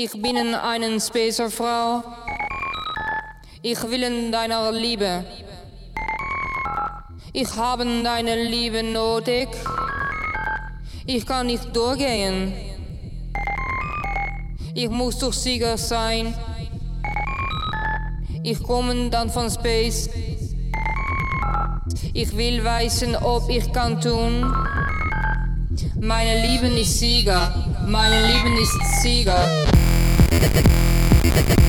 Ich bin eine Spacerfrau. Ich will in deiner Liebe. Ich habe deine Liebe nötig. Ich kann nicht durchgehen. Ich muss doch Sieger sein. Ich komme dann von Space. Ich will wissen, ob ich kann tun. Meine Liebe ist Sieger. Meine Liebe ist Sieger. the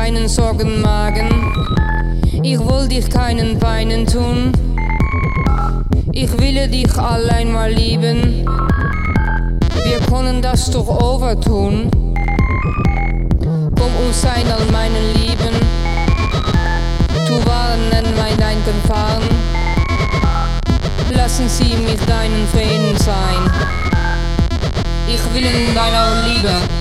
keinen Sorgen machen. Ich will dich keinen Peinen tun. Ich will dich allein mal lieben. Wir können das doch overtun. Komm und sein all meine Lieben. Du warnen mein Einken fahren. Lassen Sie mich deinen Frieden sein. Ich will in deiner Liebe.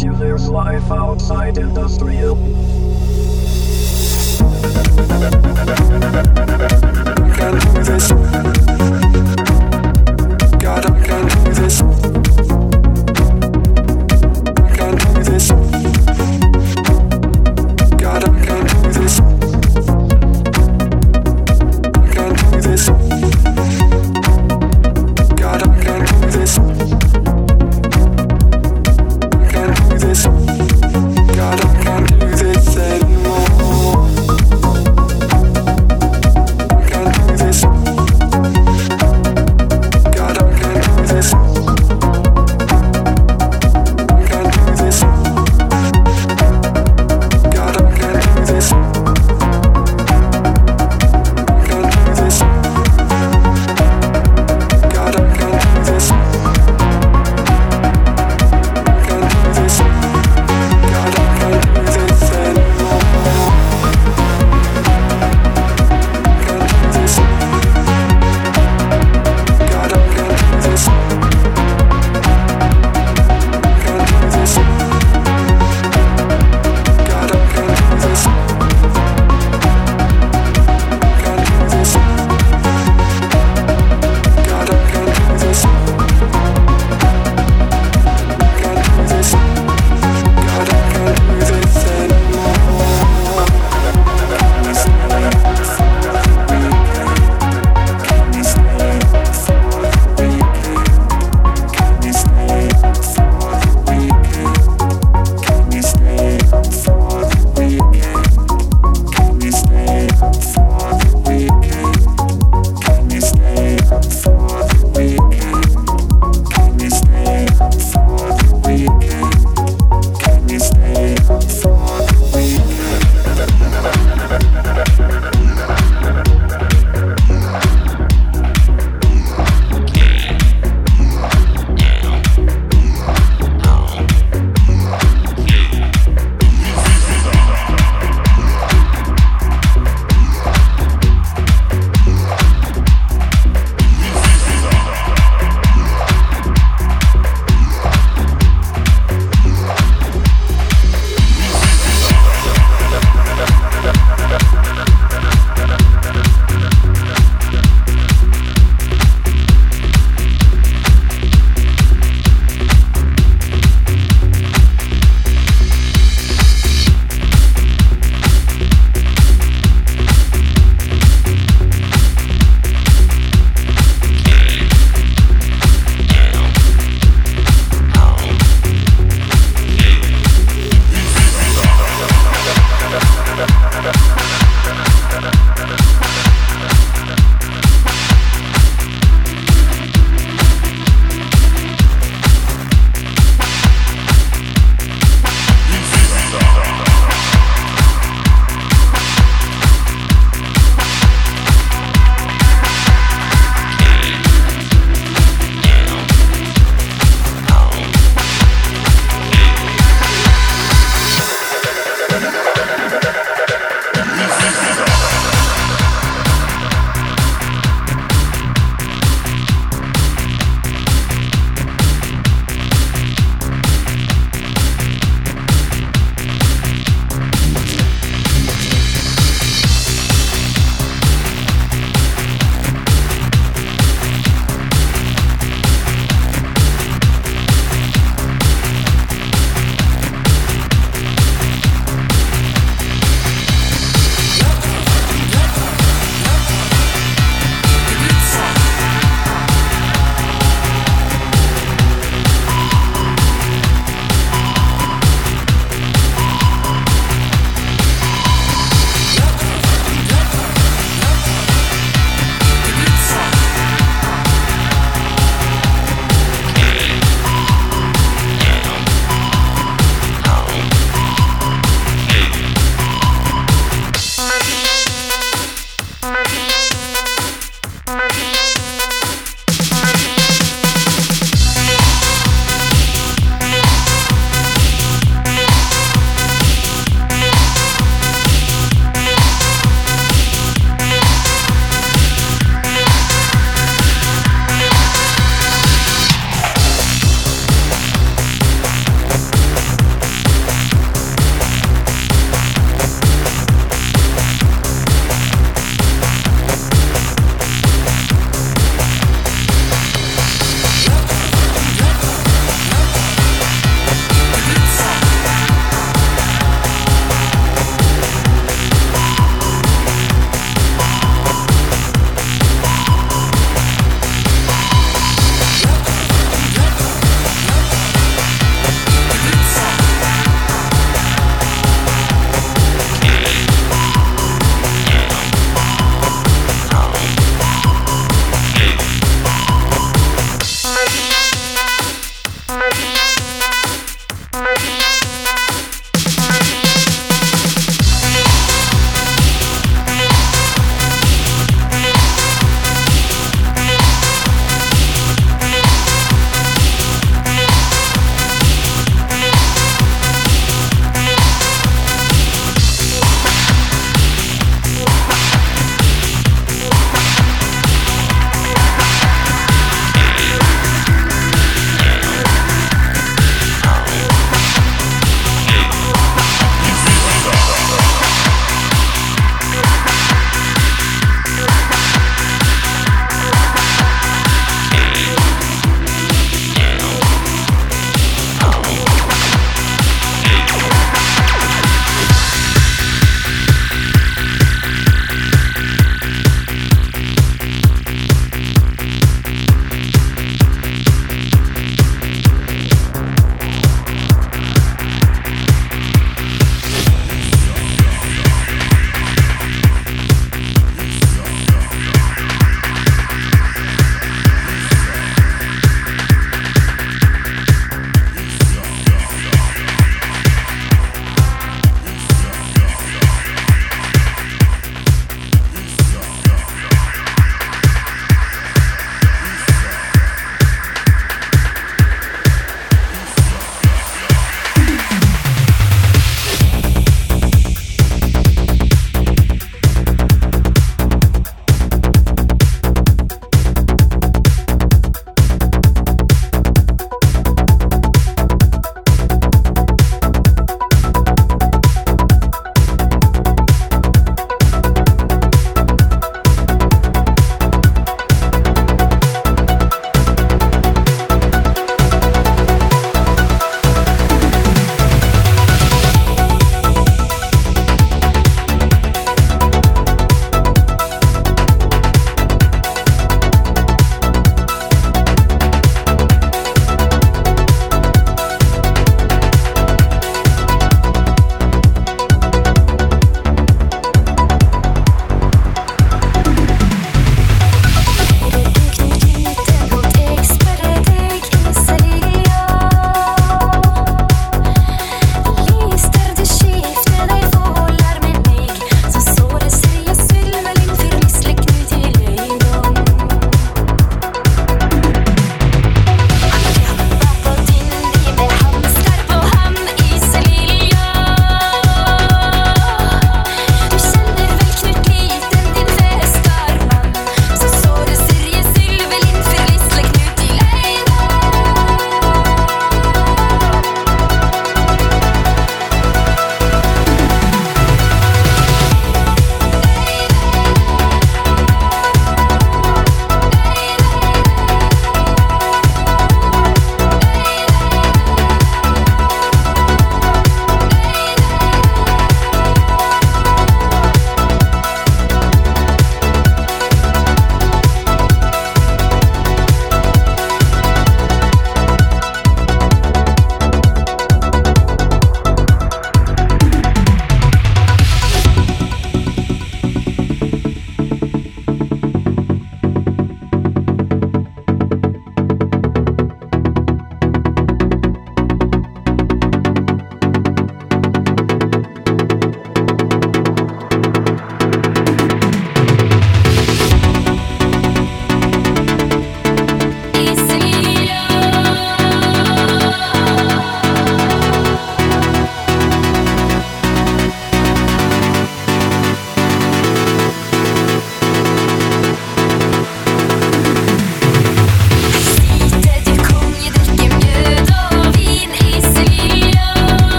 until there's life outside industrial. Can do this.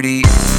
party.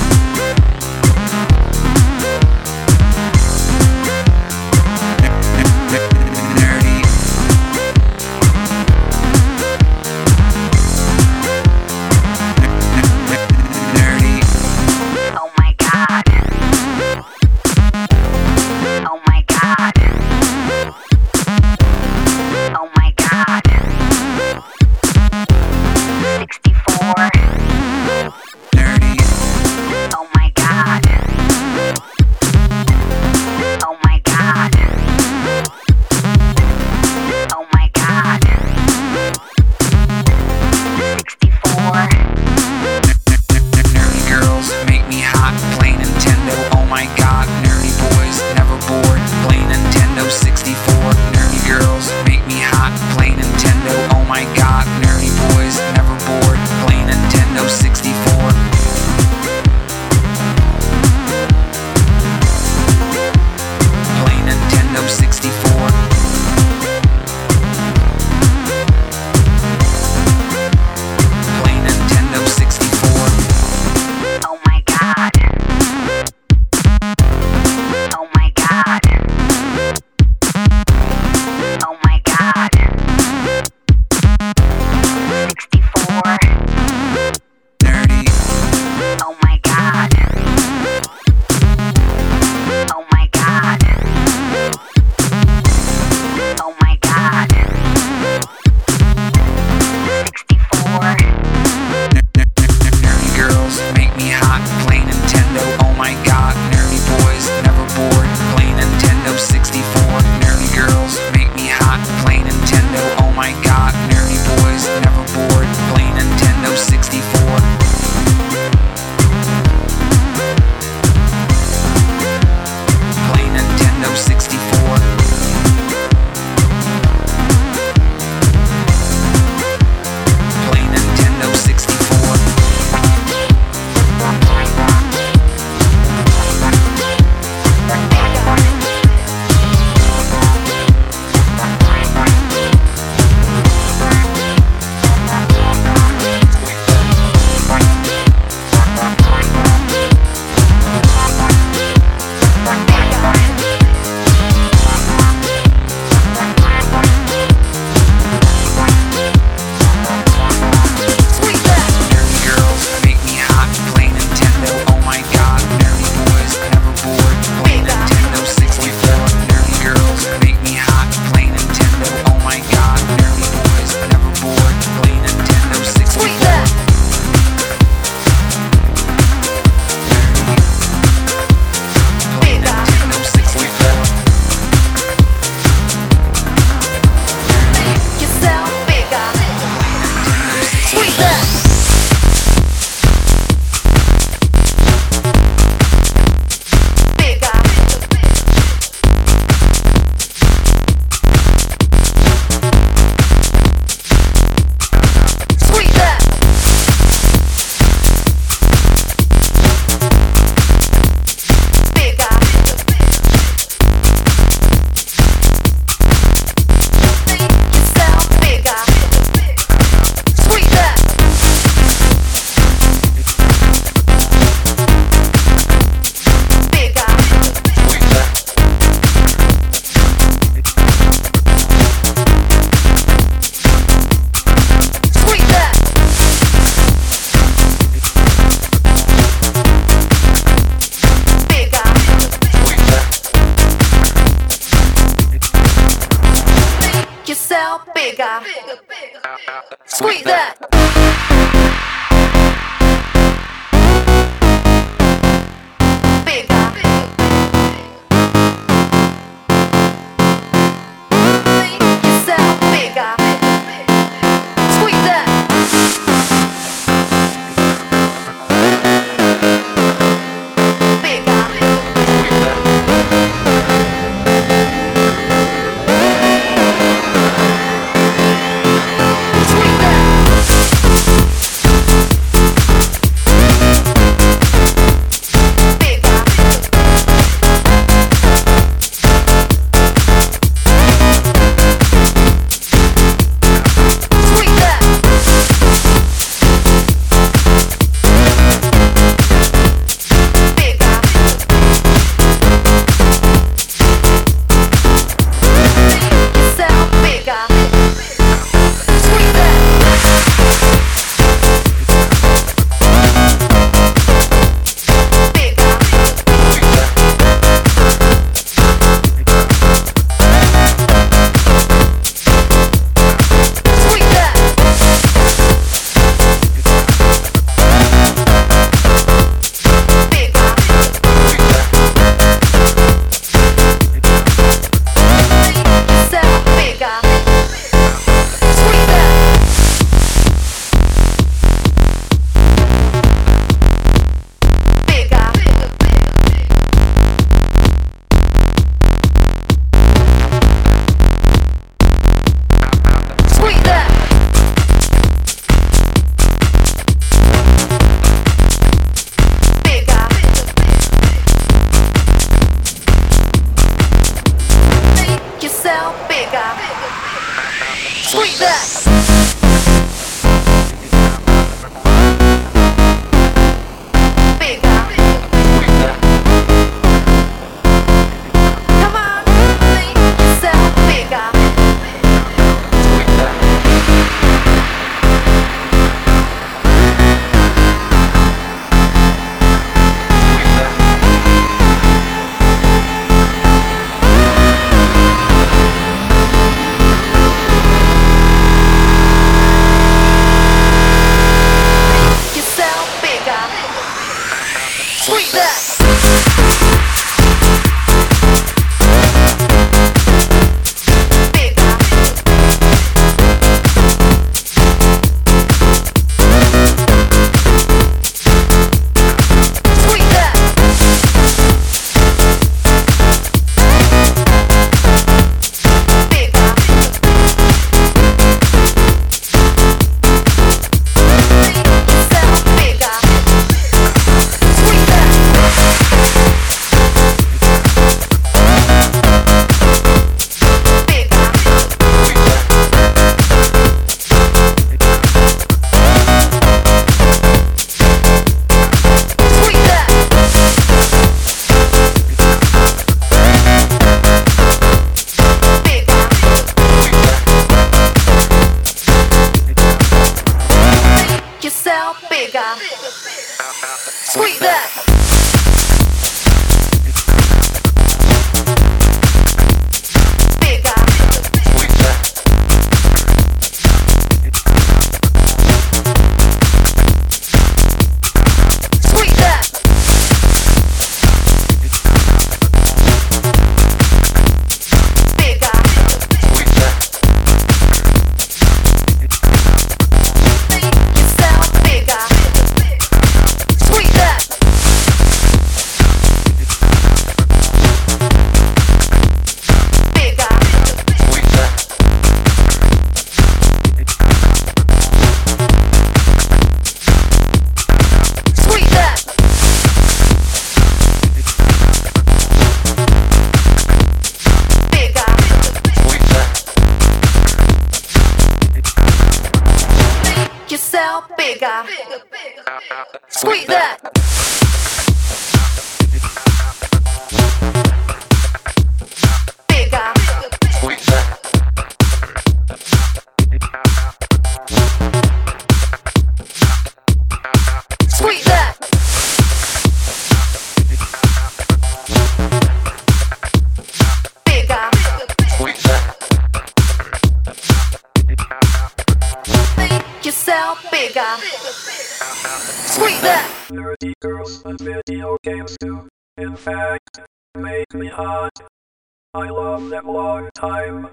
long time.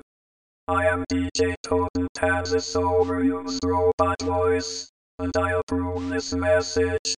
I am DJ Toten Tabs' overused robot voice, and I approve this message.